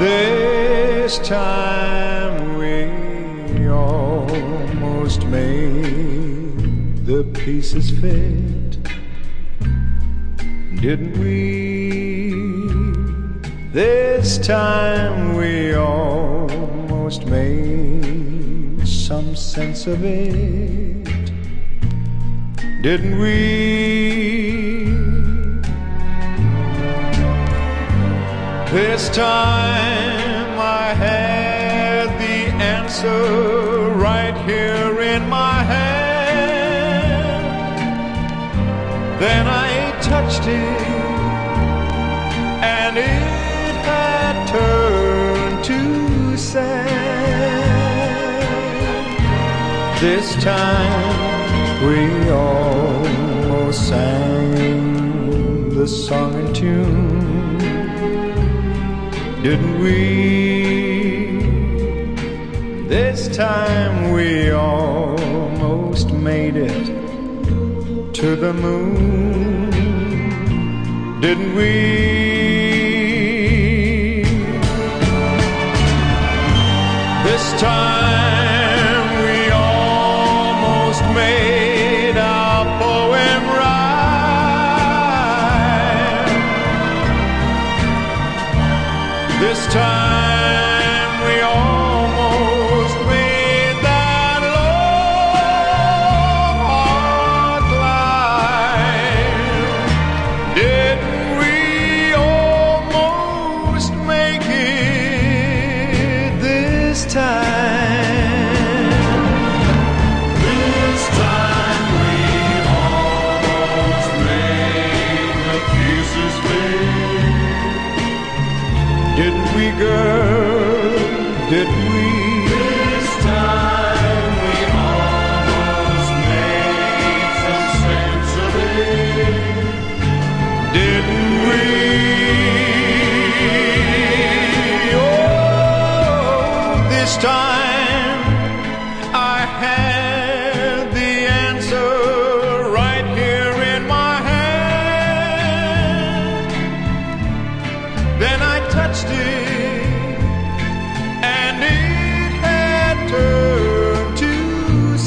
This time we almost made the pieces fit, didn't we? This time we almost made some sense of it, didn't we? This time I had the answer right here in my hand. Then I touched it and it had turned to sand. This time we almost sang the song in tune didn't we? This time we almost made it to the moon, didn't we? This time time?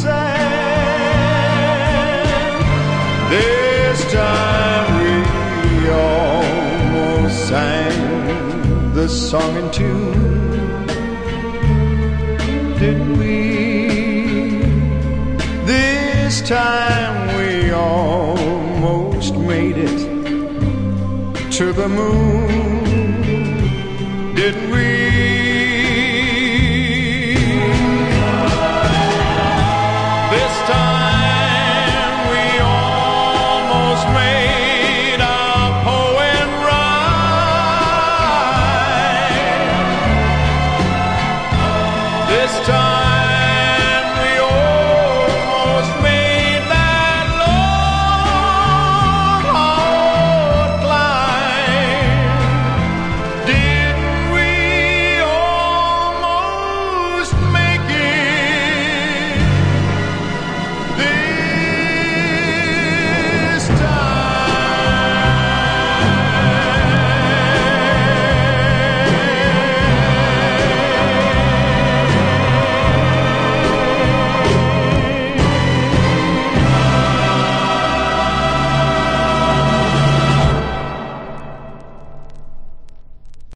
Sang this time we almost sang the song and tune, didn't we? This time we almost made it to the moon, didn't we? It